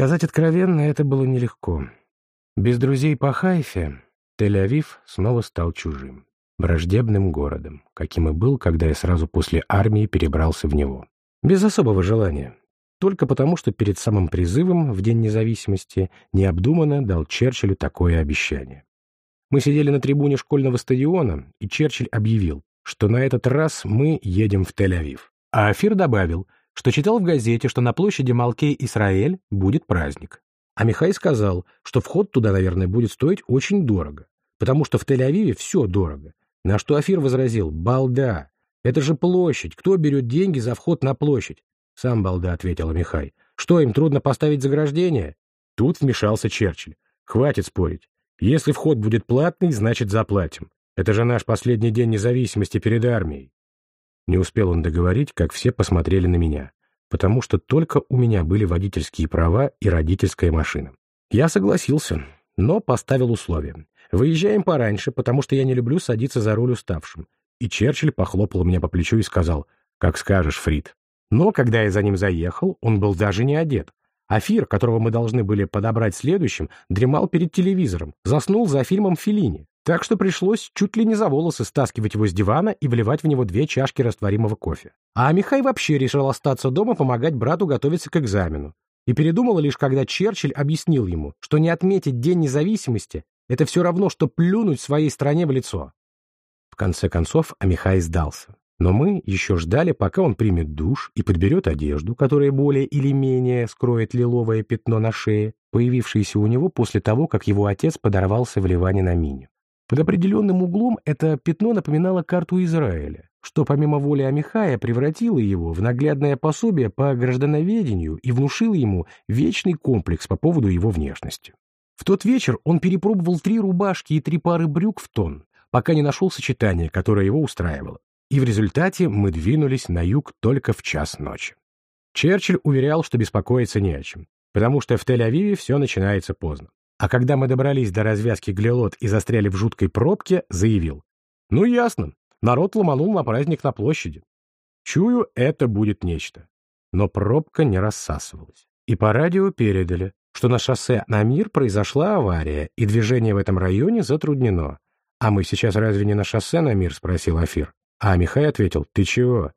Сказать откровенно, это было нелегко. Без друзей по Хайфе Тель-Авив снова стал чужим, враждебным городом, каким и был, когда я сразу после армии перебрался в него. Без особого желания. Только потому, что перед самым призывом в День независимости необдуманно дал Черчиллю такое обещание. Мы сидели на трибуне школьного стадиона, и Черчилль объявил, что на этот раз мы едем в Тель-Авив. А Афир добавил, что читал в газете, что на площади Малкей-Исраэль будет праздник. А Михай сказал, что вход туда, наверное, будет стоить очень дорого, потому что в Тель-Авиве все дорого. На что Афир возразил, «Балда, это же площадь, кто берет деньги за вход на площадь?» Сам балда, ответила Михай. «Что, им трудно поставить заграждение?» Тут вмешался Черчилль. «Хватит спорить. Если вход будет платный, значит заплатим. Это же наш последний день независимости перед армией». Не успел он договорить, как все посмотрели на меня потому что только у меня были водительские права и родительская машина. Я согласился, но поставил условие. Выезжаем пораньше, потому что я не люблю садиться за руль уставшим. И Черчилль похлопал меня по плечу и сказал, «Как скажешь, Фрид». Но когда я за ним заехал, он был даже не одет. Афир, которого мы должны были подобрать следующим, дремал перед телевизором, заснул за фильмом Филини. Так что пришлось чуть ли не за волосы стаскивать его с дивана и вливать в него две чашки растворимого кофе. А Михай вообще решил остаться дома помогать брату готовиться к экзамену. И передумал лишь, когда Черчилль объяснил ему, что не отметить День независимости — это все равно, что плюнуть своей стране в лицо. В конце концов, Амихай сдался. Но мы еще ждали, пока он примет душ и подберет одежду, которая более или менее скроет лиловое пятно на шее, появившееся у него после того, как его отец подорвался в Ливане на мине. Под определенным углом это пятно напоминало карту Израиля, что помимо воли Амихая превратило его в наглядное пособие по граждановедению и внушило ему вечный комплекс по поводу его внешности. В тот вечер он перепробовал три рубашки и три пары брюк в тон, пока не нашел сочетание, которое его устраивало. И в результате мы двинулись на юг только в час ночи. Черчилль уверял, что беспокоиться не о чем, потому что в Тель-Авиве все начинается поздно. А когда мы добрались до развязки Глелот и застряли в жуткой пробке, заявил. «Ну, ясно. Народ ломанул на праздник на площади. Чую, это будет нечто». Но пробка не рассасывалась. И по радио передали, что на шоссе на Мир произошла авария, и движение в этом районе затруднено. «А мы сейчас разве не на шоссе на Мир?» — спросил Афир. А Михай ответил, «Ты чего?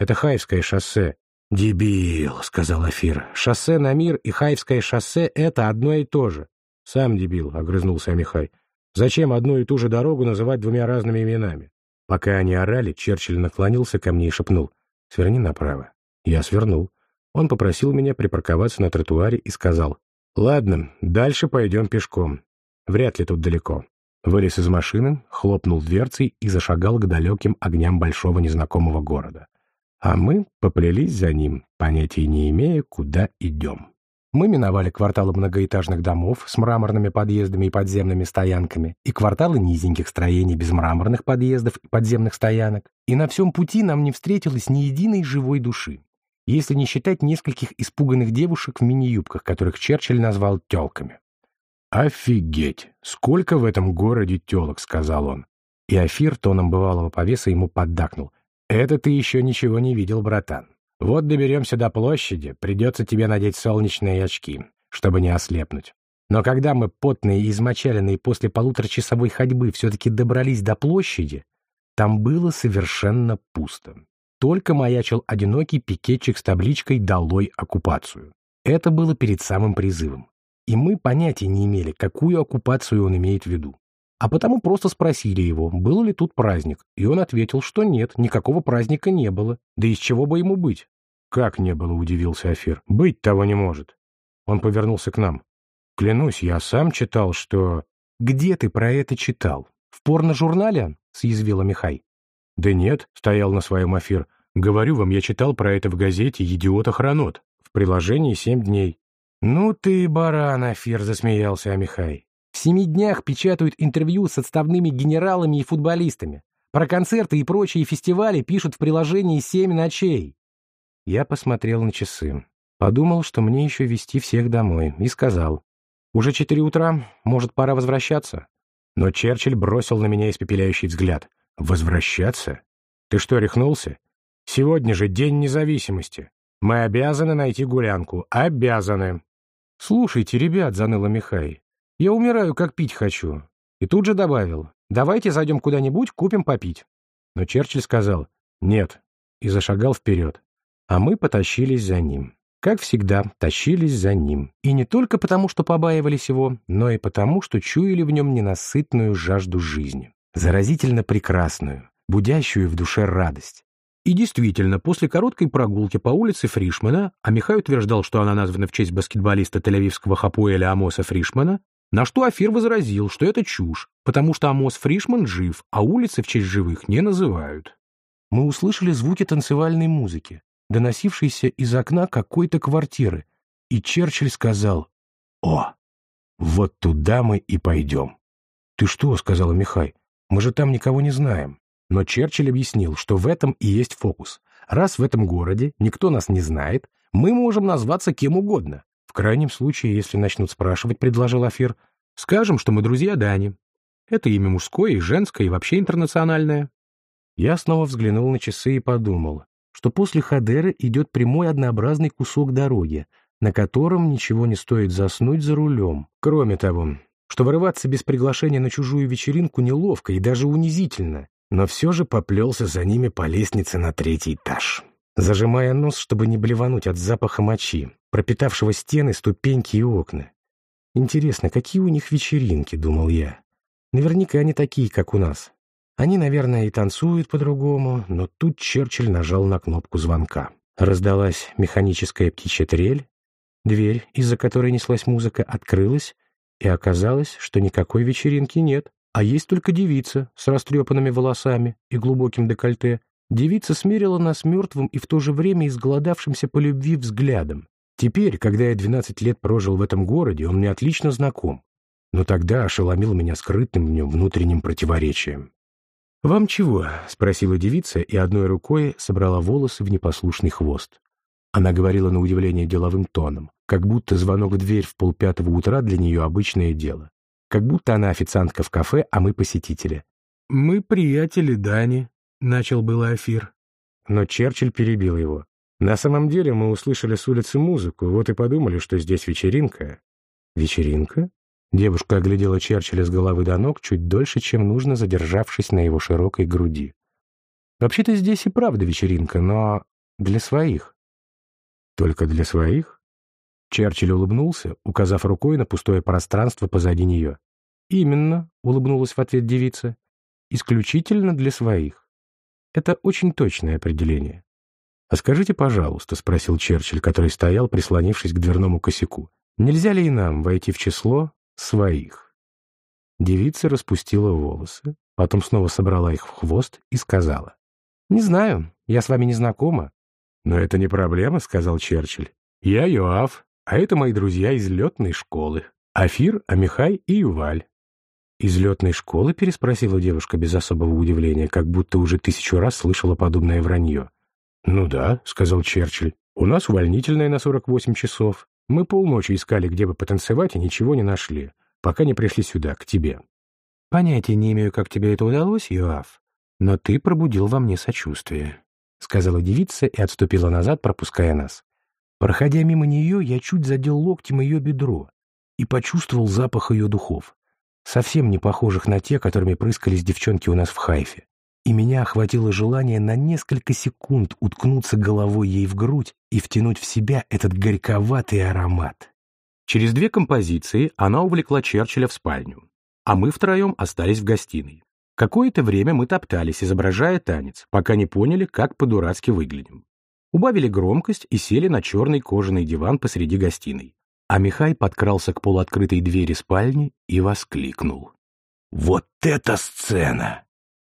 Это Хаевское шоссе». «Дебил», — сказал Афир. «Шоссе на Мир и Хаевское шоссе — это одно и то же. «Сам дебил», — огрызнулся Михай. «Зачем одну и ту же дорогу называть двумя разными именами?» Пока они орали, Черчилль наклонился ко мне и шепнул. «Сверни направо». Я свернул. Он попросил меня припарковаться на тротуаре и сказал. «Ладно, дальше пойдем пешком. Вряд ли тут далеко». Вылез из машины, хлопнул дверцей и зашагал к далеким огням большого незнакомого города. А мы поплелись за ним, понятия не имея, куда идем. Мы миновали кварталы многоэтажных домов с мраморными подъездами и подземными стоянками, и кварталы низеньких строений без мраморных подъездов и подземных стоянок, и на всем пути нам не встретилось ни единой живой души, если не считать нескольких испуганных девушек в мини-юбках, которых Черчилль назвал «телками». «Офигеть! Сколько в этом городе телок!» — сказал он. И Афир тоном бывалого повеса ему поддакнул. «Это ты еще ничего не видел, братан. Вот доберемся до площади, придется тебе надеть солнечные очки, чтобы не ослепнуть. Но когда мы, потные и измочаленные после полуторачасовой ходьбы, все-таки добрались до площади, там было совершенно пусто. Только маячил одинокий пикетчик с табличкой «Долой оккупацию». Это было перед самым призывом. И мы понятия не имели, какую оккупацию он имеет в виду. А потому просто спросили его, был ли тут праздник, и он ответил, что нет, никакого праздника не было. Да из чего бы ему быть? Как не было, удивился Афир. Быть того не может. Он повернулся к нам. Клянусь, я сам читал, что... Где ты про это читал? В порно-журнале? Съязвила Михай. Да нет, стоял на своем Афир. Говорю вам, я читал про это в газете «Идиота хронот». В приложении «Семь дней». «Ну ты, баран, Афир!» — засмеялся Амихай. Семи днях печатают интервью с отставными генералами и футболистами. Про концерты и прочие фестивали пишут в приложении «Семь ночей». Я посмотрел на часы. Подумал, что мне еще вести всех домой, и сказал. «Уже четыре утра, может, пора возвращаться?» Но Черчилль бросил на меня испепеляющий взгляд. «Возвращаться? Ты что, рехнулся? Сегодня же День независимости. Мы обязаны найти гулянку. Обязаны!» «Слушайте, ребят», — заныла Михай, — «я умираю, как пить хочу». И тут же добавил, «давайте зайдем куда-нибудь, купим попить». Но Черчилль сказал «нет» и зашагал вперед, а мы потащились за ним. Как всегда, тащились за ним. И не только потому, что побаивались его, но и потому, что чуяли в нем ненасытную жажду жизни. Заразительно прекрасную, будящую в душе радость. И действительно, после короткой прогулки по улице Фришмана, а Михай утверждал, что она названа в честь баскетболиста тель-авивского Хапуэля Амоса Фришмана, на что Афир возразил, что это чушь, потому что Амос Фришман жив, а улицы в честь живых не называют. Мы услышали звуки танцевальной музыки доносившийся из окна какой-то квартиры, и Черчилль сказал «О, вот туда мы и пойдем». «Ты что?» — сказала Михай. «Мы же там никого не знаем». Но Черчилль объяснил, что в этом и есть фокус. Раз в этом городе никто нас не знает, мы можем назваться кем угодно. Крайнем случае, если начнут спрашивать, предложил Афир, скажем, что мы друзья Дани. Это имя мужское и женское, и вообще интернациональное. Я снова взглянул на часы и подумал, что после Хадера идет прямой однообразный кусок дороги, на котором ничего не стоит заснуть за рулем. Кроме того, что вырываться без приглашения на чужую вечеринку неловко и даже унизительно, но все же поплелся за ними по лестнице на третий этаж, зажимая нос, чтобы не блевануть от запаха мочи, пропитавшего стены, ступеньки и окна. Интересно, какие у них вечеринки, думал я. Наверняка они такие, как у нас. Они, наверное, и танцуют по-другому, но тут Черчилль нажал на кнопку звонка. Раздалась механическая птичья трель, дверь, из-за которой неслась музыка, открылась, и оказалось, что никакой вечеринки нет, а есть только девица с растрепанными волосами и глубоким декольте. Девица смерила нас мертвым и в то же время изголодавшимся по любви взглядом. Теперь, когда я 12 лет прожил в этом городе, он мне отлично знаком, но тогда ошеломил меня скрытым в нем внутренним противоречием. «Вам чего?» — спросила девица и одной рукой собрала волосы в непослушный хвост. Она говорила на удивление деловым тоном, как будто звонок в дверь в полпятого утра для нее обычное дело. Как будто она официантка в кафе, а мы посетители. «Мы приятели Дани», — начал было Афир. Но Черчилль перебил его. «На самом деле мы услышали с улицы музыку, вот и подумали, что здесь вечеринка». «Вечеринка?» Девушка оглядела Черчилля с головы до ног чуть дольше, чем нужно, задержавшись на его широкой груди. «Вообще-то здесь и правда вечеринка, но для своих». «Только для своих?» Черчилль улыбнулся, указав рукой на пустое пространство позади нее. «Именно», — улыбнулась в ответ девица, — «исключительно для своих». Это очень точное определение. «А скажите, пожалуйста», — спросил Черчилль, который стоял, прислонившись к дверному косяку, «нельзя ли и нам войти в число своих. Девица распустила волосы, потом снова собрала их в хвост и сказала. «Не знаю, я с вами не знакома». «Но это не проблема», — сказал Черчилль. «Я Йоав, а это мои друзья из летной школы. Афир, Амихай и Юваль». «Из летной школы?» — переспросила девушка без особого удивления, как будто уже тысячу раз слышала подобное вранье. «Ну да», — сказал Черчилль. «У нас увольнительная на 48 часов. Мы полночи искали, где бы потанцевать, и ничего не нашли, пока не пришли сюда, к тебе. Понятия не имею, как тебе это удалось, Йоав, но ты пробудил во мне сочувствие, — сказала девица и отступила назад, пропуская нас. Проходя мимо нее, я чуть задел локтем ее бедро и почувствовал запах ее духов, совсем не похожих на те, которыми прыскались девчонки у нас в Хайфе и меня охватило желание на несколько секунд уткнуться головой ей в грудь и втянуть в себя этот горьковатый аромат. Через две композиции она увлекла Черчилля в спальню, а мы втроем остались в гостиной. Какое-то время мы топтались, изображая танец, пока не поняли, как по-дурацки выглядим. Убавили громкость и сели на черный кожаный диван посреди гостиной. А Михай подкрался к полуоткрытой двери спальни и воскликнул. «Вот это сцена!»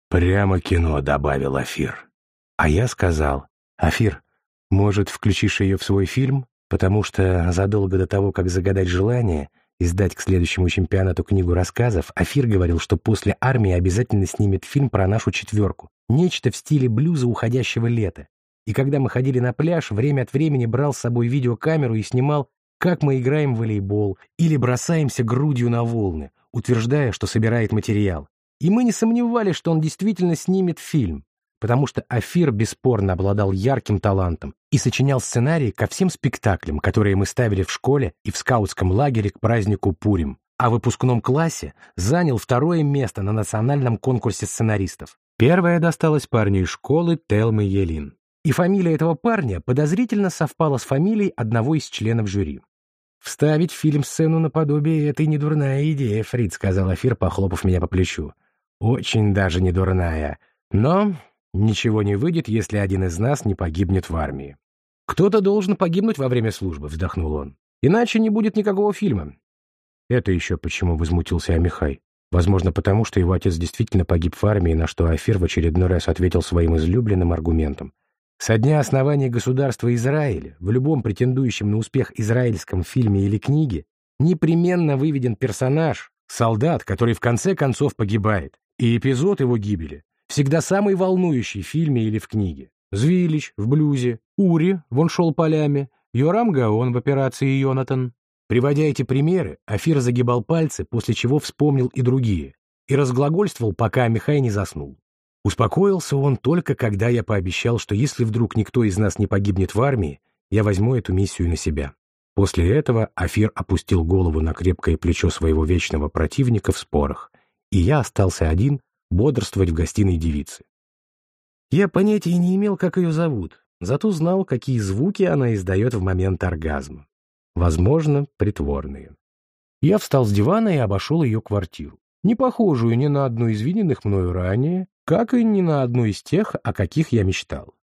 «Прямо кино», — добавил Афир. А я сказал, «Афир, может, включишь ее в свой фильм? Потому что задолго до того, как загадать желание, издать к следующему чемпионату книгу рассказов, Афир говорил, что после армии обязательно снимет фильм про нашу четверку. Нечто в стиле блюза уходящего лета. И когда мы ходили на пляж, время от времени брал с собой видеокамеру и снимал, как мы играем в волейбол или бросаемся грудью на волны, утверждая, что собирает материал. И мы не сомневались, что он действительно снимет фильм. потому что Афир бесспорно обладал ярким талантом и сочинял сценарии ко всем спектаклям, которые мы ставили в школе и в скаутском лагере к празднику Пурим, а в выпускном классе занял второе место на национальном конкурсе сценаристов. Первое досталось парню из школы Телмы Елин. И фамилия этого парня подозрительно совпала с фамилией одного из членов жюри. «Вставить в фильм сцену наподобие — это не дурная идея, Фрид», — сказал Афир, похлопав меня по плечу. «Очень даже не дурная. Но ничего не выйдет, если один из нас не погибнет в армии». «Кто-то должен погибнуть во время службы», — вздохнул он. «Иначе не будет никакого фильма». «Это еще почему?» — возмутился Амихай. Возможно, потому что его отец действительно погиб в армии, на что Афир в очередной раз ответил своим излюбленным аргументом. Со дня основания государства Израиль в любом претендующем на успех израильском фильме или книге непременно выведен персонаж, солдат, который в конце концов погибает, и эпизод его гибели всегда самый волнующий в фильме или в книге. Звилич в блюзе, Ури, вон шел полями, Йорам Гаон в операции Йонатан. Приводя эти примеры, Афир загибал пальцы, после чего вспомнил и другие, и разглагольствовал, пока Михай не заснул. Успокоился он только, когда я пообещал, что если вдруг никто из нас не погибнет в армии, я возьму эту миссию на себя. После этого Афир опустил голову на крепкое плечо своего вечного противника в спорах, и я остался один бодрствовать в гостиной девицы. Я понятия не имел, как ее зовут, зато знал, какие звуки она издает в момент оргазма. Возможно, притворные. Я встал с дивана и обошел ее квартиру, не похожую ни на одну из виденных мною ранее, как и ни на одну из тех, о каких я мечтал.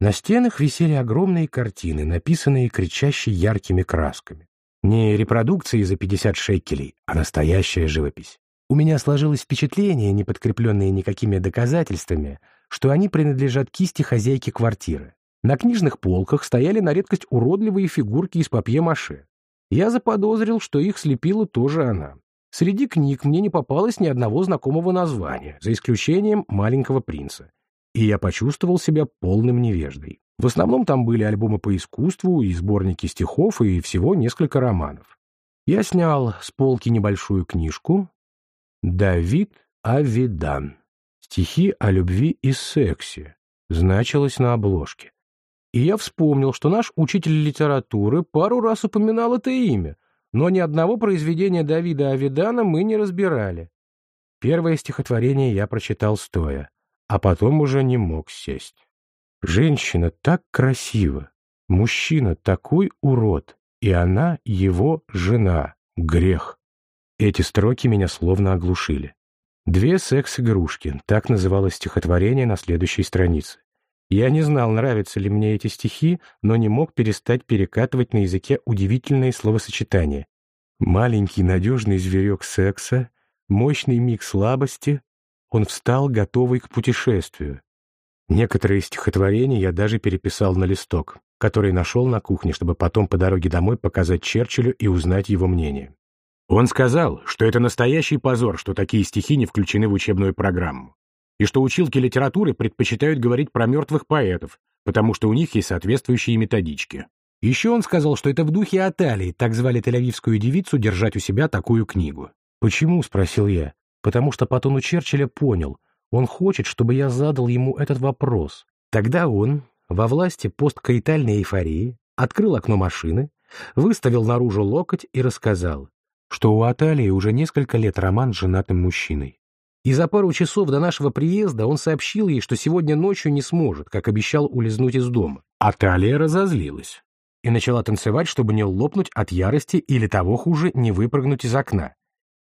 На стенах висели огромные картины, написанные кричащей яркими красками. Не репродукции за 50 шекелей, а настоящая живопись. У меня сложилось впечатление, не подкрепленное никакими доказательствами, что они принадлежат кисти хозяйки квартиры. На книжных полках стояли на редкость уродливые фигурки из папье-маше. Я заподозрил, что их слепила тоже она. Среди книг мне не попалось ни одного знакомого названия, за исключением «Маленького принца». И я почувствовал себя полным невеждой. В основном там были альбомы по искусству и сборники стихов, и всего несколько романов. Я снял с полки небольшую книжку «Давид Авидан. Стихи о любви и сексе» значилось на обложке. И я вспомнил, что наш учитель литературы пару раз упоминал это имя, но ни одного произведения Давида Авидана мы не разбирали. Первое стихотворение я прочитал стоя, а потом уже не мог сесть. Женщина так красива, мужчина такой урод, и она его жена. Грех. Эти строки меня словно оглушили. Две секс-игрушки, так называлось стихотворение на следующей странице. Я не знал, нравятся ли мне эти стихи, но не мог перестать перекатывать на языке удивительные словосочетания. Маленький надежный зверек секса, мощный миг слабости. Он встал, готовый к путешествию. Некоторые стихотворения я даже переписал на листок, который нашел на кухне, чтобы потом по дороге домой показать Черчиллю и узнать его мнение. Он сказал, что это настоящий позор, что такие стихи не включены в учебную программу и что училки литературы предпочитают говорить про мертвых поэтов, потому что у них есть соответствующие методички. Еще он сказал, что это в духе Аталии, так звали тель-авивскую девицу, держать у себя такую книгу. «Почему?» — спросил я. «Потому что по тону Черчилля понял. Он хочет, чтобы я задал ему этот вопрос. Тогда он, во власти посткаитальной эйфории, открыл окно машины, выставил наружу локоть и рассказал, что у Аталии уже несколько лет роман с женатым мужчиной. И за пару часов до нашего приезда он сообщил ей, что сегодня ночью не сможет, как обещал улизнуть из дома. А Талия разозлилась и начала танцевать, чтобы не лопнуть от ярости или того хуже, не выпрыгнуть из окна.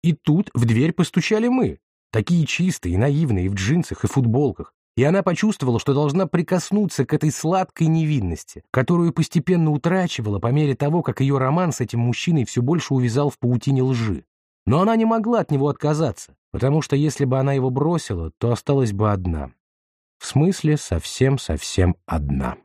И тут в дверь постучали мы, такие чистые, наивные, в джинсах и футболках, и она почувствовала, что должна прикоснуться к этой сладкой невинности, которую постепенно утрачивала по мере того, как ее роман с этим мужчиной все больше увязал в паутине лжи. Но она не могла от него отказаться, потому что если бы она его бросила, то осталась бы одна. В смысле, совсем-совсем одна.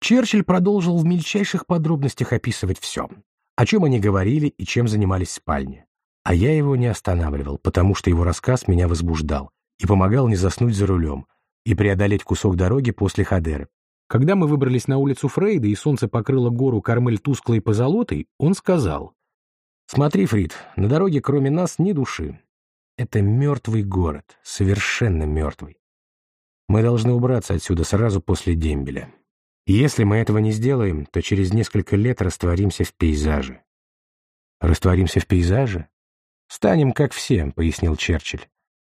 Черчилль продолжил в мельчайших подробностях описывать все, о чем они говорили и чем занимались в спальне. А я его не останавливал, потому что его рассказ меня возбуждал и помогал не заснуть за рулем и преодолеть кусок дороги после Хадеры. Когда мы выбрались на улицу Фрейда и солнце покрыло гору Кармель тусклой позолотой, он сказал, Смотри, Фрид, на дороге кроме нас ни души. Это мертвый город, совершенно мертвый. Мы должны убраться отсюда сразу после дембеля. Если мы этого не сделаем, то через несколько лет растворимся в пейзаже. Растворимся в пейзаже? Станем как все, пояснил Черчилль.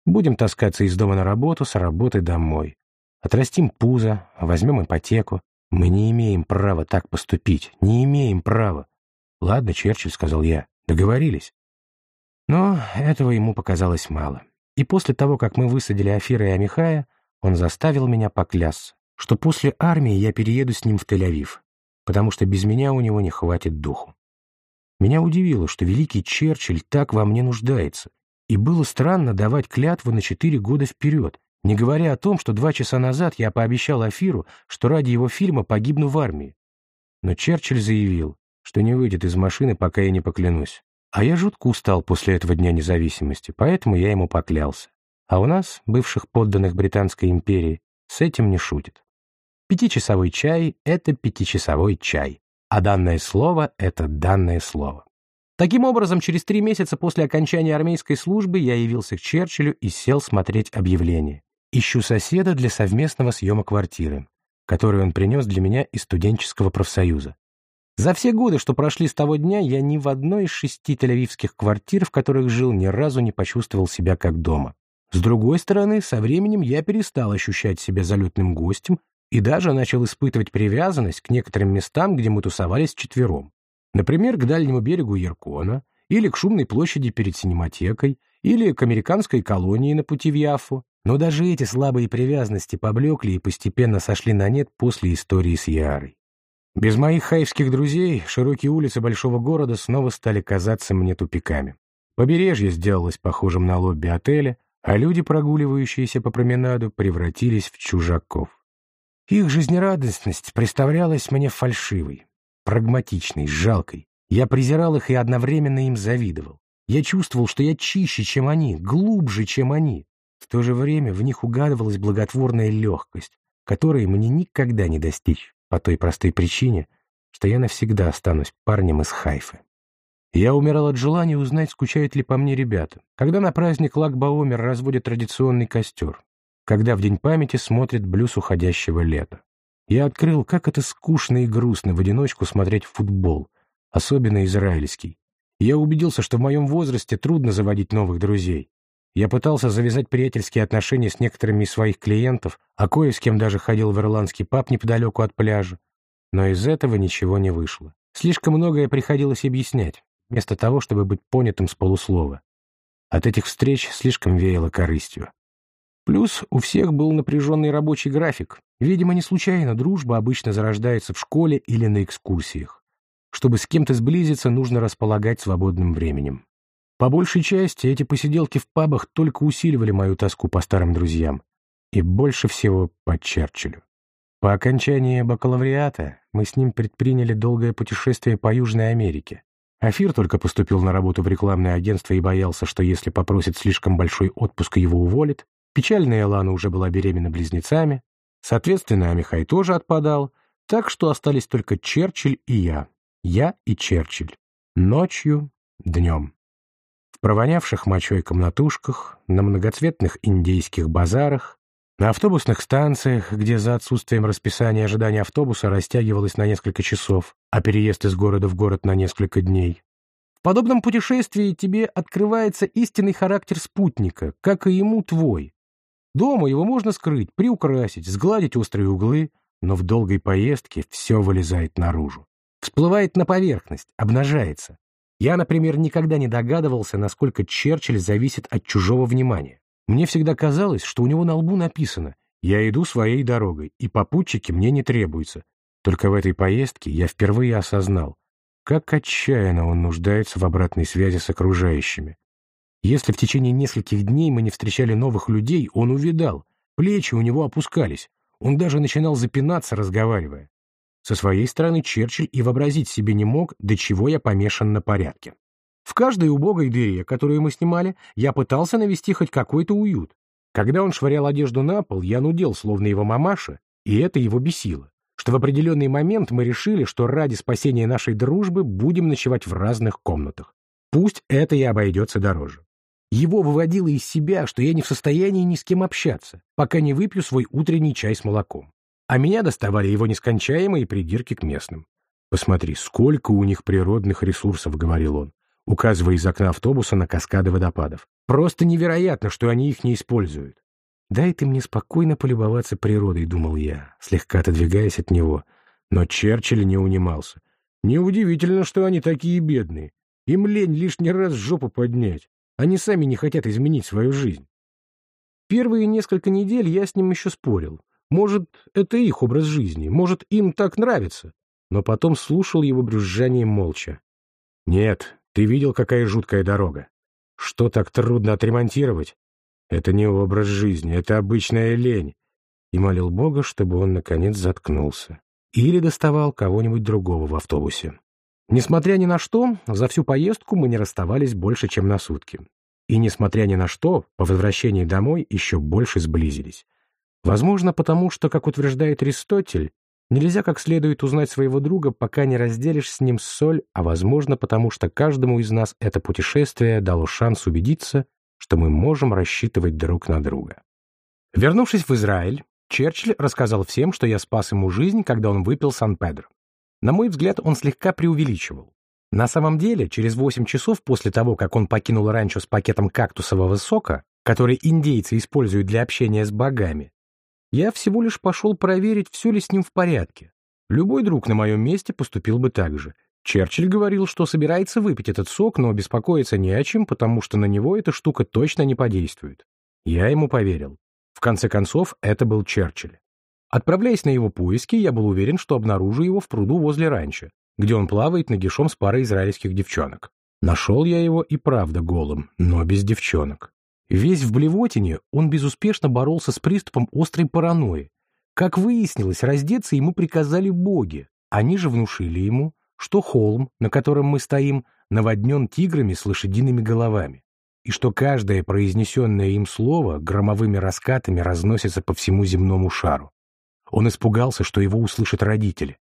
Будем таскаться из дома на работу, с работы домой. Отрастим пузо, возьмем ипотеку. Мы не имеем права так поступить, не имеем права. Ладно, Черчилль, сказал я, договорились. Но этого ему показалось мало. И после того, как мы высадили Афира и Амихая, он заставил меня поклясться, что после армии я перееду с ним в Тель-Авив, потому что без меня у него не хватит духу. Меня удивило, что великий Черчилль так во мне нуждается, и было странно давать клятвы на четыре года вперед, не говоря о том, что два часа назад я пообещал Афиру, что ради его фильма погибну в армии. Но Черчилль заявил, что не выйдет из машины, пока я не поклянусь. А я жутко устал после этого Дня независимости, поэтому я ему поклялся. А у нас, бывших подданных Британской империи, с этим не шутят. Пятичасовой чай — это пятичасовой чай, а данное слово — это данное слово. Таким образом, через три месяца после окончания армейской службы я явился к Черчиллю и сел смотреть объявление. Ищу соседа для совместного съема квартиры, который он принес для меня из студенческого профсоюза. За все годы, что прошли с того дня, я ни в одной из шести тель квартир, в которых жил, ни разу не почувствовал себя как дома. С другой стороны, со временем я перестал ощущать себя залетным гостем и даже начал испытывать привязанность к некоторым местам, где мы тусовались четвером. Например, к дальнему берегу Яркона, или к шумной площади перед синематекой, или к американской колонии на пути в Яффу. Но даже эти слабые привязанности поблекли и постепенно сошли на нет после истории с Ярой. Без моих хаевских друзей широкие улицы большого города снова стали казаться мне тупиками. Побережье сделалось похожим на лобби отеля, а люди, прогуливающиеся по променаду, превратились в чужаков. Их жизнерадостность представлялась мне фальшивой, прагматичной, жалкой. Я презирал их и одновременно им завидовал. Я чувствовал, что я чище, чем они, глубже, чем они. В то же время в них угадывалась благотворная легкость, которой мне никогда не достичь по той простой причине, что я навсегда останусь парнем из Хайфы. Я умирал от желания узнать, скучают ли по мне ребята, когда на праздник Лагбаомер разводят традиционный костер, когда в День памяти смотрят блюз уходящего лета. Я открыл, как это скучно и грустно в одиночку смотреть футбол, особенно израильский. Я убедился, что в моем возрасте трудно заводить новых друзей. Я пытался завязать приятельские отношения с некоторыми из своих клиентов, а кое с кем даже ходил в ирландский паб неподалеку от пляжа. Но из этого ничего не вышло. Слишком многое приходилось объяснять, вместо того, чтобы быть понятым с полуслова. От этих встреч слишком веяло корыстью. Плюс у всех был напряженный рабочий график. Видимо, не случайно дружба обычно зарождается в школе или на экскурсиях. Чтобы с кем-то сблизиться, нужно располагать свободным временем. По большей части эти посиделки в пабах только усиливали мою тоску по старым друзьям. И больше всего по Черчиллю. По окончании бакалавриата мы с ним предприняли долгое путешествие по Южной Америке. Афир только поступил на работу в рекламное агентство и боялся, что если попросит слишком большой отпуск, его уволят. Печальная Лана уже была беременна близнецами. Соответственно, Амихай тоже отпадал, так что остались только Черчилль и я. Я и Черчилль. Ночью, днем провонявших мочой комнатушках, на многоцветных индейских базарах, на автобусных станциях, где за отсутствием расписания ожидания автобуса растягивалось на несколько часов, а переезд из города в город на несколько дней. В подобном путешествии тебе открывается истинный характер спутника, как и ему твой. Дома его можно скрыть, приукрасить, сгладить острые углы, но в долгой поездке все вылезает наружу. Всплывает на поверхность, обнажается. Я, например, никогда не догадывался, насколько Черчилль зависит от чужого внимания. Мне всегда казалось, что у него на лбу написано «Я иду своей дорогой, и попутчики мне не требуются». Только в этой поездке я впервые осознал, как отчаянно он нуждается в обратной связи с окружающими. Если в течение нескольких дней мы не встречали новых людей, он увидал, плечи у него опускались, он даже начинал запинаться, разговаривая. Со своей стороны Черчилль и вообразить себе не мог, до чего я помешан на порядке. В каждой убогой дыре, которую мы снимали, я пытался навести хоть какой-то уют. Когда он швырял одежду на пол, я нудел, словно его мамаша, и это его бесило. Что в определенный момент мы решили, что ради спасения нашей дружбы будем ночевать в разных комнатах. Пусть это и обойдется дороже. Его выводило из себя, что я не в состоянии ни с кем общаться, пока не выпью свой утренний чай с молоком. А меня доставали его нескончаемые придирки к местным. «Посмотри, сколько у них природных ресурсов», — говорил он, указывая из окна автобуса на каскады водопадов. «Просто невероятно, что они их не используют». «Дай ты мне спокойно полюбоваться природой», — думал я, слегка отодвигаясь от него. Но Черчилль не унимался. «Неудивительно, что они такие бедные. Им лень лишний раз жопу поднять. Они сами не хотят изменить свою жизнь». Первые несколько недель я с ним еще спорил. Может, это их образ жизни, может, им так нравится. Но потом слушал его брюзжание молча. «Нет, ты видел, какая жуткая дорога? Что так трудно отремонтировать? Это не образ жизни, это обычная лень. И молил Бога, чтобы он, наконец, заткнулся. Или доставал кого-нибудь другого в автобусе. Несмотря ни на что, за всю поездку мы не расставались больше, чем на сутки. И, несмотря ни на что, по возвращении домой еще больше сблизились. Возможно, потому что, как утверждает Аристотель, нельзя как следует узнать своего друга, пока не разделишь с ним соль, а возможно, потому что каждому из нас это путешествие дало шанс убедиться, что мы можем рассчитывать друг на друга. Вернувшись в Израиль, Черчилль рассказал всем, что я спас ему жизнь, когда он выпил Сан-Педро. На мой взгляд, он слегка преувеличивал. На самом деле, через 8 часов после того, как он покинул ранчо с пакетом кактусового сока, который индейцы используют для общения с богами, я всего лишь пошел проверить, все ли с ним в порядке. Любой друг на моем месте поступил бы так же. Черчилль говорил, что собирается выпить этот сок, но беспокоиться не о чем, потому что на него эта штука точно не подействует. Я ему поверил. В конце концов, это был Черчилль. Отправляясь на его поиски, я был уверен, что обнаружу его в пруду возле ранчо, где он плавает нагишом с парой израильских девчонок. Нашел я его и правда голым, но без девчонок. Весь в блевотине он безуспешно боролся с приступом острой паранойи. Как выяснилось, раздеться ему приказали боги. Они же внушили ему, что холм, на котором мы стоим, наводнен тиграми с лошадиными головами, и что каждое произнесенное им слово громовыми раскатами разносится по всему земному шару. Он испугался, что его услышат родители.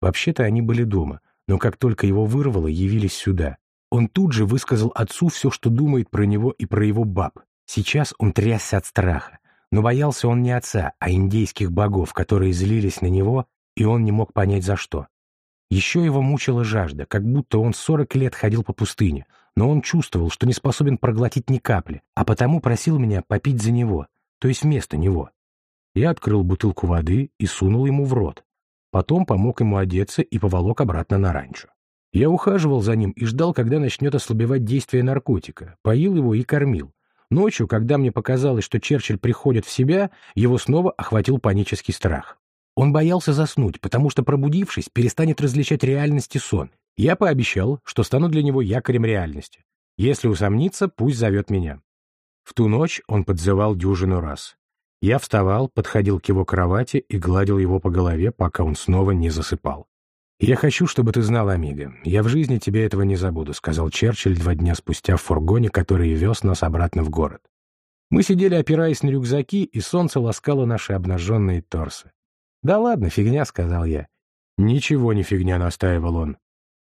Вообще-то они были дома, но как только его вырвало, явились сюда. Он тут же высказал отцу все, что думает про него и про его баб. Сейчас он трясся от страха, но боялся он не отца, а индейских богов, которые злились на него, и он не мог понять за что. Еще его мучила жажда, как будто он сорок лет ходил по пустыне, но он чувствовал, что не способен проглотить ни капли, а потому просил меня попить за него, то есть вместо него. Я открыл бутылку воды и сунул ему в рот. Потом помог ему одеться и поволок обратно на ранчо. Я ухаживал за ним и ждал, когда начнет ослабевать действие наркотика, поил его и кормил. Ночью, когда мне показалось, что Черчилль приходит в себя, его снова охватил панический страх. Он боялся заснуть, потому что, пробудившись, перестанет различать реальность и сон. Я пообещал, что стану для него якорем реальности. Если усомнится, пусть зовет меня. В ту ночь он подзывал дюжину раз. Я вставал, подходил к его кровати и гладил его по голове, пока он снова не засыпал. «Я хочу, чтобы ты знал, Амиго. Я в жизни тебе этого не забуду», — сказал Черчилль два дня спустя в фургоне, который вез нас обратно в город. Мы сидели, опираясь на рюкзаки, и солнце ласкало наши обнаженные торсы. «Да ладно, фигня», — сказал я. «Ничего не фигня», — настаивал он.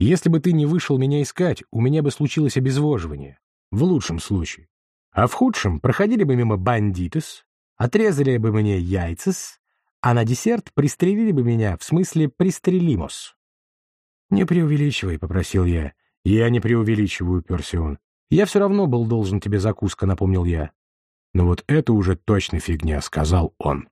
«Если бы ты не вышел меня искать, у меня бы случилось обезвоживание. В лучшем случае. А в худшем проходили бы мимо бандитес, отрезали бы мне яйцес, а на десерт пристрелили бы меня, в смысле пристрелимос». «Не преувеличивай», — попросил я. «Я не преувеличиваю», — уперся. «Я все равно был должен тебе закуска», — напомнил я. «Но вот это уже точно фигня», — сказал он.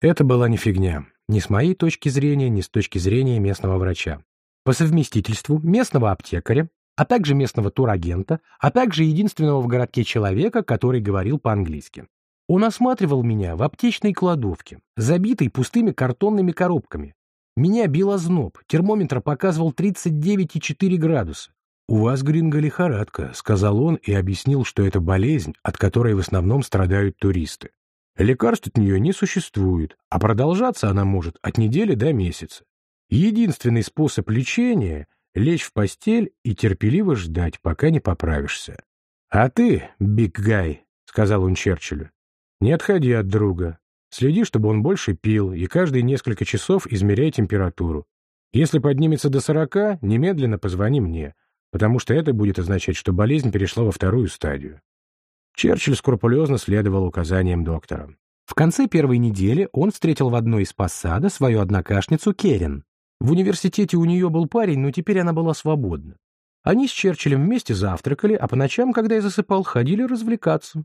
Это была не фигня, ни с моей точки зрения, ни с точки зрения местного врача. По совместительству местного аптекаря, а также местного турагента, а также единственного в городке человека, который говорил по-английски. Он осматривал меня в аптечной кладовке, забитой пустыми картонными коробками. Меня бил озноб, термометр показывал 39,4 градуса. «У вас, гринго, лихорадка», — сказал он и объяснил, что это болезнь, от которой в основном страдают туристы. Лекарств от нее не существует, а продолжаться она может от недели до месяца. Единственный способ лечения — лечь в постель и терпеливо ждать, пока не поправишься. «А ты, Биг Гай», — сказал он Черчиллю, — «не отходи от друга. Следи, чтобы он больше пил, и каждые несколько часов измеряй температуру. Если поднимется до сорока, немедленно позвони мне, потому что это будет означать, что болезнь перешла во вторую стадию. Черчилль скрупулезно следовал указаниям доктора. В конце первой недели он встретил в одной из посада свою однокашницу Керен. В университете у нее был парень, но теперь она была свободна. Они с Черчиллем вместе завтракали, а по ночам, когда я засыпал, ходили развлекаться.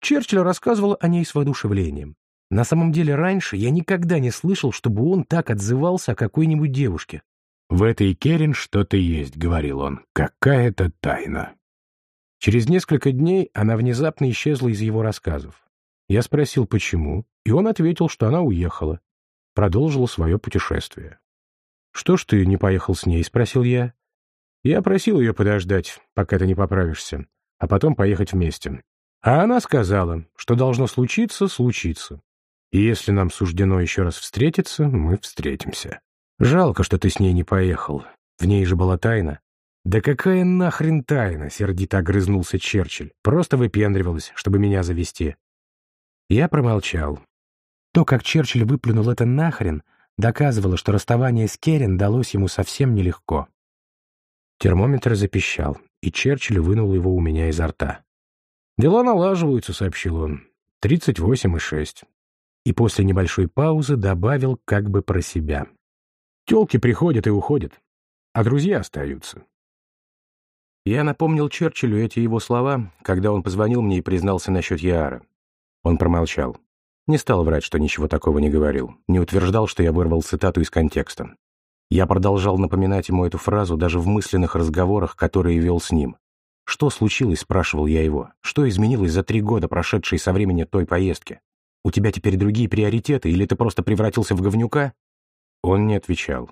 Черчилль рассказывал о ней с воодушевлением. На самом деле раньше я никогда не слышал, чтобы он так отзывался о какой-нибудь девушке. «В этой Керен что-то есть», — говорил он. «Какая-то тайна». Через несколько дней она внезапно исчезла из его рассказов. Я спросил, почему, и он ответил, что она уехала. Продолжила свое путешествие. «Что ж ты не поехал с ней?» — спросил я. Я просил ее подождать, пока ты не поправишься, а потом поехать вместе. А она сказала, что должно случиться, случится. И если нам суждено еще раз встретиться, мы встретимся. Жалко, что ты с ней не поехал. В ней же была тайна. «Да какая нахрен тайна?» — сердито огрызнулся Черчилль. «Просто выпендривалась, чтобы меня завести». Я промолчал. То, как Черчилль выплюнул это нахрен, доказывало, что расставание с Керен далось ему совсем нелегко. Термометр запищал, и Черчилль вынул его у меня изо рта. «Дела налаживаются», — сообщил он. «Тридцать восемь и шесть». И после небольшой паузы добавил как бы про себя. «Телки приходят и уходят, а друзья остаются». Я напомнил Черчиллю эти его слова, когда он позвонил мне и признался насчет Яара. Он промолчал. Не стал врать, что ничего такого не говорил. Не утверждал, что я вырвал цитату из контекста. Я продолжал напоминать ему эту фразу даже в мысленных разговорах, которые вел с ним. «Что случилось?» — спрашивал я его. «Что изменилось за три года, прошедшие со времени той поездки? У тебя теперь другие приоритеты, или ты просто превратился в говнюка?» Он не отвечал.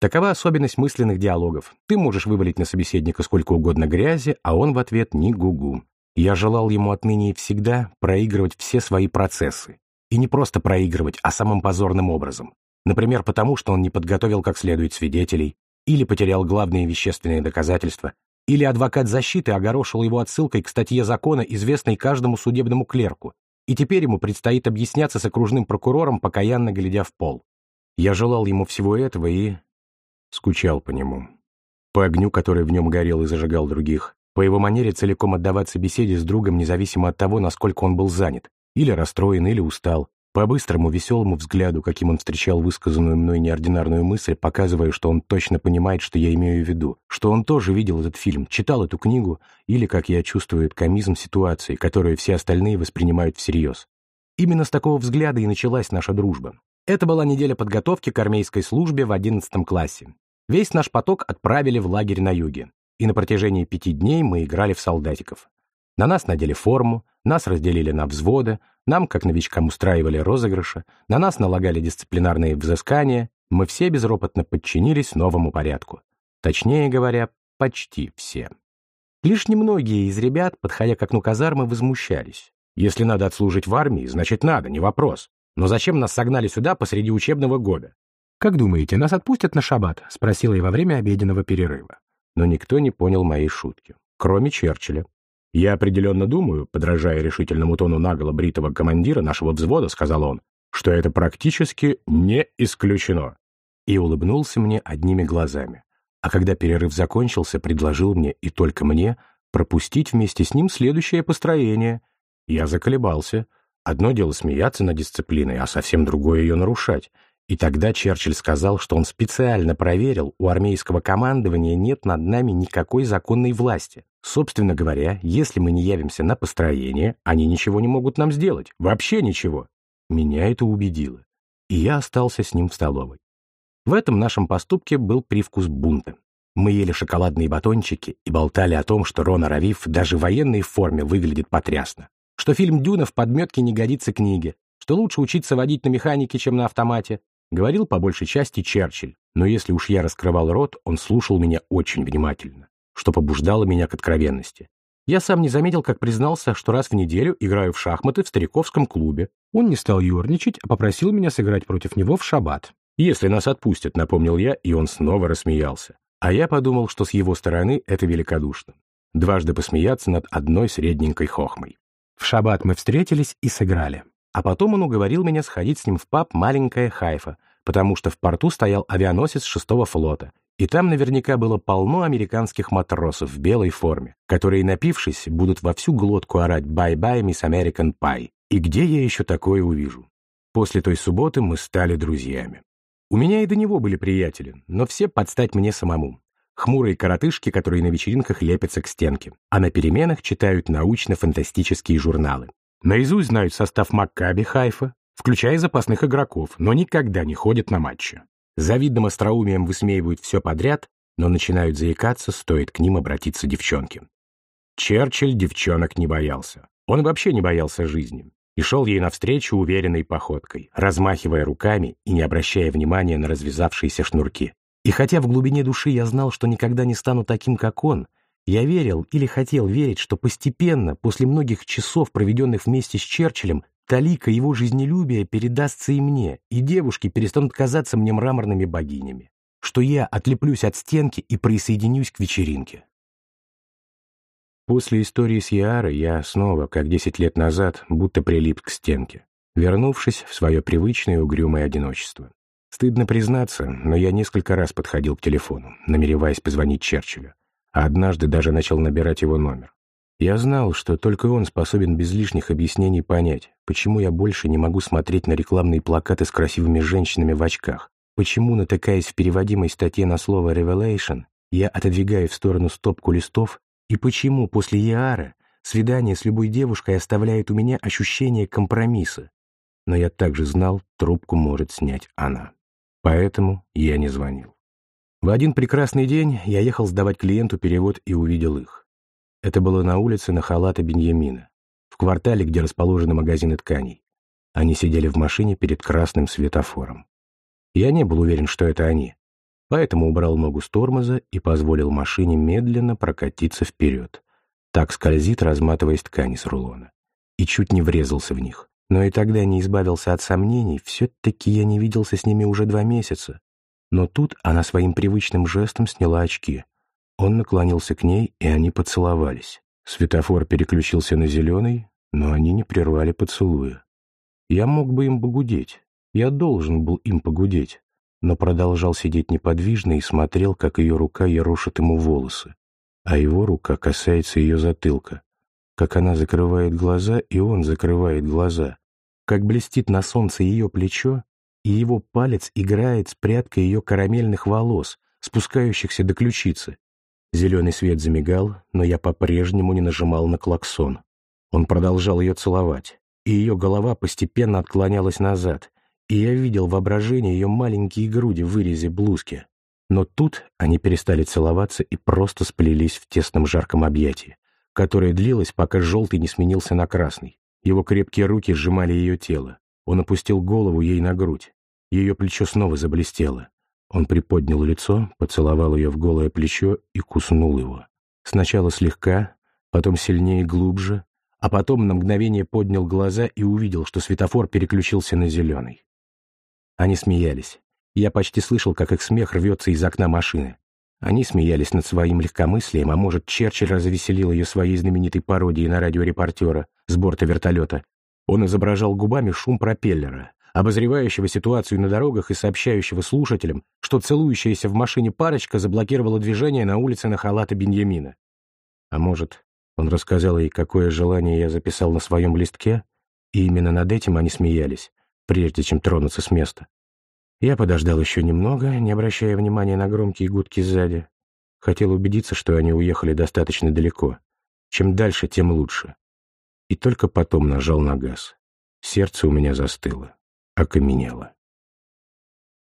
Такова особенность мысленных диалогов. Ты можешь вывалить на собеседника сколько угодно грязи, а он в ответ ни гугу. Я желал ему отныне и всегда проигрывать все свои процессы. И не просто проигрывать, а самым позорным образом. Например, потому что он не подготовил как следует свидетелей, или потерял главные вещественные доказательства, или адвокат защиты огорошил его отсылкой к статье закона, известной каждому судебному клерку, и теперь ему предстоит объясняться с окружным прокурором, покаянно глядя в пол. Я желал ему всего этого и... скучал по нему. По огню, который в нем горел и зажигал других, по его манере целиком отдаваться беседе с другом, независимо от того, насколько он был занят, или расстроен, или устал, по быстрому, веселому взгляду, каким он встречал высказанную мной неординарную мысль, показывая, что он точно понимает, что я имею в виду, что он тоже видел этот фильм, читал эту книгу, или, как я чувствую, комизм ситуации, которую все остальные воспринимают всерьез. Именно с такого взгляда и началась наша дружба. Это была неделя подготовки к армейской службе в 11 классе. Весь наш поток отправили в лагерь на юге, и на протяжении пяти дней мы играли в солдатиков. На нас надели форму, нас разделили на взводы, нам, как новичкам, устраивали розыгрыши, на нас налагали дисциплинарные взыскания, мы все безропотно подчинились новому порядку. Точнее говоря, почти все. Лишь немногие из ребят, подходя к окну казармы, возмущались. Если надо отслужить в армии, значит надо, не вопрос. Но зачем нас согнали сюда посреди учебного года? «Как думаете, нас отпустят на шаббат?» — спросила я во время обеденного перерыва. Но никто не понял моей шутки, кроме Черчилля. «Я определенно думаю», подражая решительному тону наголо бритого командира нашего взвода, сказал он, что это практически не исключено. И улыбнулся мне одними глазами. А когда перерыв закончился, предложил мне, и только мне, пропустить вместе с ним следующее построение. Я заколебался. Одно дело смеяться над дисциплиной, а совсем другое ее нарушать. И тогда Черчилль сказал, что он специально проверил, у армейского командования нет над нами никакой законной власти. Собственно говоря, если мы не явимся на построение, они ничего не могут нам сделать. Вообще ничего. Меня это убедило. И я остался с ним в столовой. В этом нашем поступке был привкус бунта. Мы ели шоколадные батончики и болтали о том, что Рона Равиф даже в военной форме выглядит потрясно, что фильм «Дюна» в подметке не годится книге, что лучше учиться водить на механике, чем на автомате, Говорил по большей части Черчилль, но если уж я раскрывал рот, он слушал меня очень внимательно, что побуждало меня к откровенности. Я сам не заметил, как признался, что раз в неделю играю в шахматы в стариковском клубе. Он не стал юрничать, а попросил меня сыграть против него в шаббат. «Если нас отпустят», — напомнил я, и он снова рассмеялся. А я подумал, что с его стороны это великодушно. Дважды посмеяться над одной средненькой хохмой. В шаббат мы встретились и сыграли. А потом он уговорил меня сходить с ним в паб «Маленькая Хайфа», потому что в порту стоял авианосец шестого флота, и там наверняка было полно американских матросов в белой форме, которые, напившись, будут во всю глотку орать «Bye-bye, Miss American Pie». И где я еще такое увижу? После той субботы мы стали друзьями. У меня и до него были приятели, но все подстать мне самому. Хмурые коротышки, которые на вечеринках лепятся к стенке, а на переменах читают научно-фантастические журналы. Наизусть знают состав Маккаби Хайфа, включая запасных игроков, но никогда не ходят на матчи. Завидным остроумием высмеивают все подряд, но начинают заикаться, стоит к ним обратиться девчонки. Черчилль девчонок не боялся. Он вообще не боялся жизни и шел ей навстречу уверенной походкой, размахивая руками и не обращая внимания на развязавшиеся шнурки. И хотя в глубине души я знал, что никогда не стану таким, как он, я верил или хотел верить, что постепенно, после многих часов, проведенных вместе с Черчиллем, талика его жизнелюбия передастся и мне, и девушки перестанут казаться мне мраморными богинями, что я отлеплюсь от стенки и присоединюсь к вечеринке. После истории с Ярой я снова, как десять лет назад, будто прилип к стенке, вернувшись в свое привычное угрюмое одиночество. Стыдно признаться, но я несколько раз подходил к телефону, намереваясь позвонить Черчиллю, а однажды даже начал набирать его номер. Я знал, что только он способен без лишних объяснений понять, почему я больше не могу смотреть на рекламные плакаты с красивыми женщинами в очках, почему, натыкаясь в переводимой статье на слово «revelation», я отодвигаю в сторону стопку листов, и почему после Яара свидание с любой девушкой оставляет у меня ощущение компромисса. Но я также знал, трубку может снять она. Поэтому я не звонил. В один прекрасный день я ехал сдавать клиенту перевод и увидел их. Это было на улице на халата Беньямина, в квартале, где расположены магазины тканей. Они сидели в машине перед красным светофором. Я не был уверен, что это они, поэтому убрал ногу с тормоза и позволил машине медленно прокатиться вперед. Так скользит, разматываясь ткани с рулона. И чуть не врезался в них. Но и тогда не избавился от сомнений, все-таки я не виделся с ними уже два месяца. Но тут она своим привычным жестом сняла очки. Он наклонился к ней, и они поцеловались. Светофор переключился на зеленый, но они не прервали поцелуя. Я мог бы им погудеть. Я должен был им погудеть. Но продолжал сидеть неподвижно и смотрел, как ее рука ерошит ему волосы, а его рука касается ее затылка как она закрывает глаза, и он закрывает глаза, как блестит на солнце ее плечо, и его палец играет с прядкой ее карамельных волос, спускающихся до ключицы. Зеленый свет замигал, но я по-прежнему не нажимал на клаксон. Он продолжал ее целовать, и ее голова постепенно отклонялась назад, и я видел воображение ее маленькие груди в вырезе блузки. Но тут они перестали целоваться и просто сплелись в тесном жарком объятии которая длилась, пока желтый не сменился на красный. Его крепкие руки сжимали ее тело. Он опустил голову ей на грудь. Ее плечо снова заблестело. Он приподнял лицо, поцеловал ее в голое плечо и куснул его. Сначала слегка, потом сильнее и глубже, а потом на мгновение поднял глаза и увидел, что светофор переключился на зеленый. Они смеялись. Я почти слышал, как их смех рвется из окна машины. Они смеялись над своим легкомыслием, а может, Черчилль развеселил ее своей знаменитой пародией на радиорепортера с борта вертолета. Он изображал губами шум пропеллера, обозревающего ситуацию на дорогах и сообщающего слушателям, что целующаяся в машине парочка заблокировала движение на улице на халата Беньямина. А может, он рассказал ей, какое желание я записал на своем листке, и именно над этим они смеялись, прежде чем тронуться с места. Я подождал еще немного, не обращая внимания на громкие гудки сзади. Хотел убедиться, что они уехали достаточно далеко. Чем дальше, тем лучше. И только потом нажал на газ. Сердце у меня застыло, окаменело.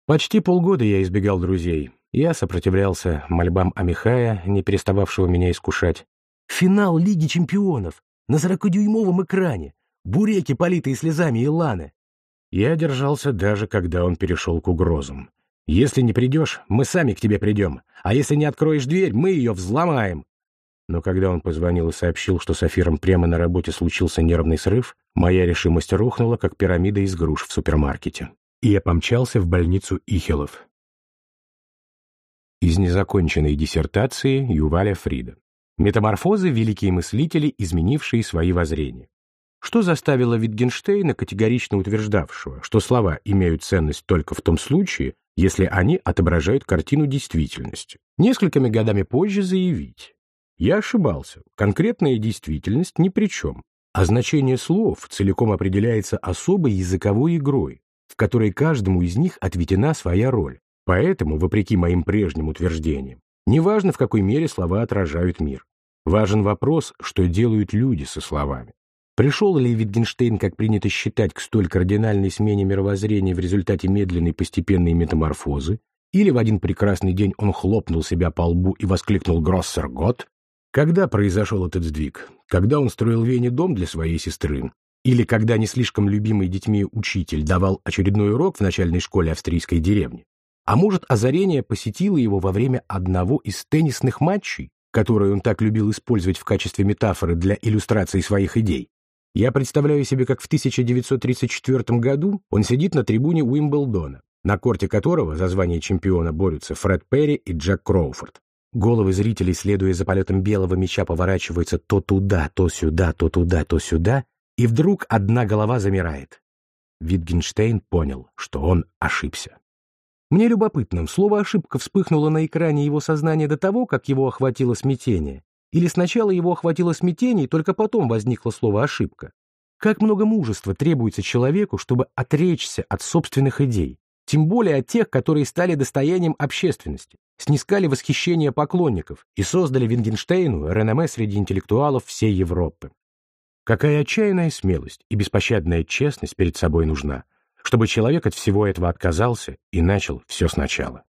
Почти полгода я избегал друзей. Я сопротивлялся мольбам Амихая, не перестававшего меня искушать. Финал Лиги чемпионов! На сорокадюймовом экране! Буреки, политые слезами Иланы! Я держался даже, когда он перешел к угрозам. «Если не придешь, мы сами к тебе придем, а если не откроешь дверь, мы ее взломаем». Но когда он позвонил и сообщил, что с Афиром прямо на работе случился нервный срыв, моя решимость рухнула, как пирамида из груш в супермаркете. И я помчался в больницу Ихелов. Из незаконченной диссертации Юваля Фрида. Метаморфозы — великие мыслители, изменившие свои воззрения. что заставило Витгенштейна, категорично утверждавшего, что слова имеют ценность только в том случае, если они отображают картину действительности, несколькими годами позже заявить «Я ошибался, конкретная действительность ни при чем, а значение слов целиком определяется особой языковой игрой, в которой каждому из них отведена своя роль. Поэтому, вопреки моим прежним утверждениям, неважно, в какой мере слова отражают мир. Важен вопрос, что делают люди со словами. Пришел ли Витгенштейн, как принято считать, к столь кардинальной смене мировоззрения в результате медленной постепенной метаморфозы, или в один прекрасный день он хлопнул себя по лбу и воскликнул «Гроссер год»? Когда произошел этот сдвиг? Когда он строил Вене дом для своей сестры? Или когда не слишком любимый детьми учитель давал очередной урок в начальной школе австрийской деревни? А может, озарение посетило его во время одного из теннисных матчей, которые он так любил использовать в качестве метафоры для иллюстрации своих идей? Я представляю себе, как в 1934 году он сидит на трибуне Уимблдона, на корте которого за звание чемпиона борются Фред Перри и Джек Кроуфорд. Головы зрителей, следуя за полетом белого мяча, поворачиваются то туда, то сюда, то туда, то сюда, и вдруг одна голова замирает. Витгенштейн понял, что он ошибся. Мне любопытно, слово «ошибка» вспыхнуло на экране его сознания до того, как его охватило смятение, или сначала его охватило смятение, и только потом возникло слово «ошибка». Как много мужества требуется человеку, чтобы отречься от собственных идей, тем более от тех, которые стали достоянием общественности, снискали восхищение поклонников и создали Вингенштейну реноме среди интеллектуалов всей Европы. Какая отчаянная смелость и беспощадная честность перед собой нужна, чтобы человек от всего этого отказался и начал все сначала.